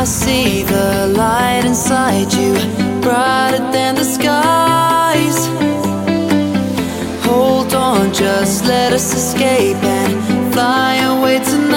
I see the light inside you, brighter than the skies. Hold on, just let us escape and fly away tonight.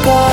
apart